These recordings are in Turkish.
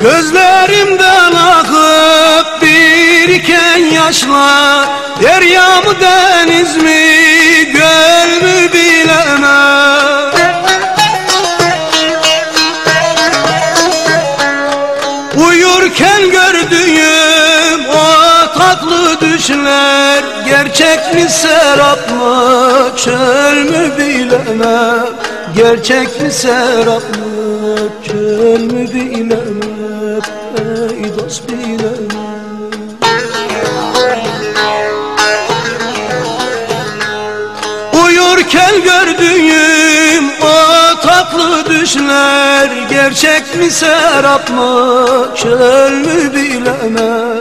Gözlerimden akıp biriken yaşlar Derya mı deniz mi göl mü bilemem. Uyurken gördüğüm o tatlı düşler Gerçek mi serap mı çöl mü bilemem. Gerçek mi serap mı çöl mü bilemem. Dost bilemem Uyurken gördüğüm o tatlı düşler. Gerçek mi serap mı? Çöl mü bilemem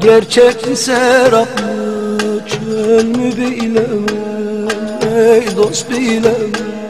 Gerçek mi serap mı? Çöl mü bilemem Ey dost bilemem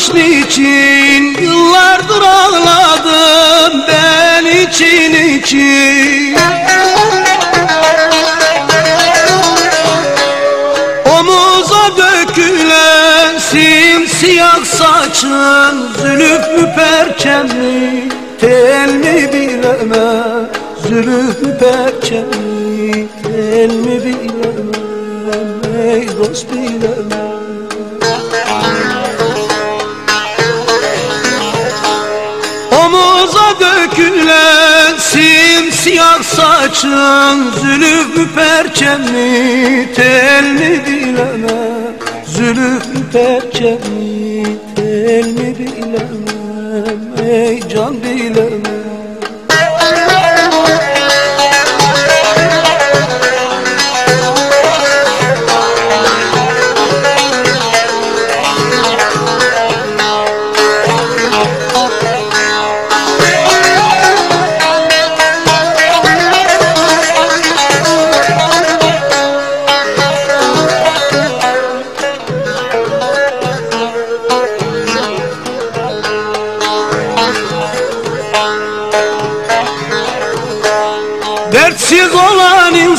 yazılmış niçin Yıllardır ağladım ben için için. Omuza dökülen simsiyah saçın Zülüf mü perçem mi tel mi bilemem Zülüf mü perçem mi tel mi bilemem Ey dost bilemem Omuza dökülen simsiyah saçın Zülüf mü perçem mi tel mi bilemem Zülüf mü perçem mi tel mi bilemem Ey can bilemem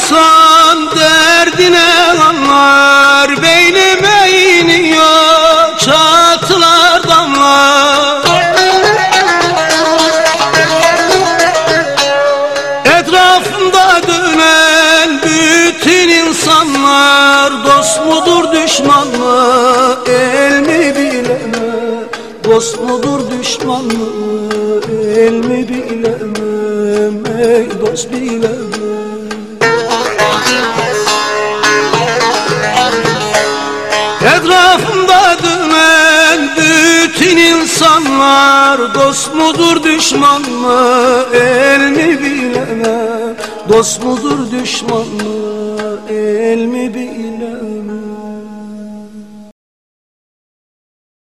insan derdine anlar Beynime iniyor çatılar damlar. Etrafında dönen bütün insanlar Dost mudur düşman mı el mi bilemem. Dost mudur düşman mı el mi bilemem Ey dost bilemem Etrafımda dönen bütün insanlar Dost mudur düşman mı? El mi bilemem? Dost mudur düşman mı? El mi bilemem